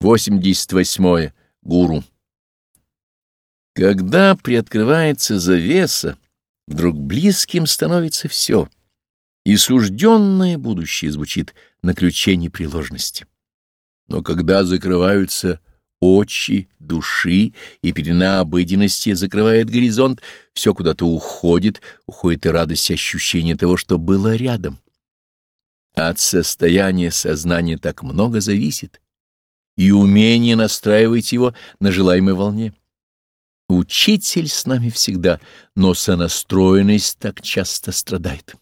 88. Гуру. Когда приоткрывается завеса, вдруг близким становится все, и сужденное будущее звучит на ключе непреложности. Но когда закрываются очи, души, и пелена обыденности закрывает горизонт, все куда-то уходит, уходит и радость ощущения того, что было рядом. От состояния сознания так много зависит, и умение настраивать его на желаемой волне. Учитель с нами всегда, но сонастроенность так часто страдает.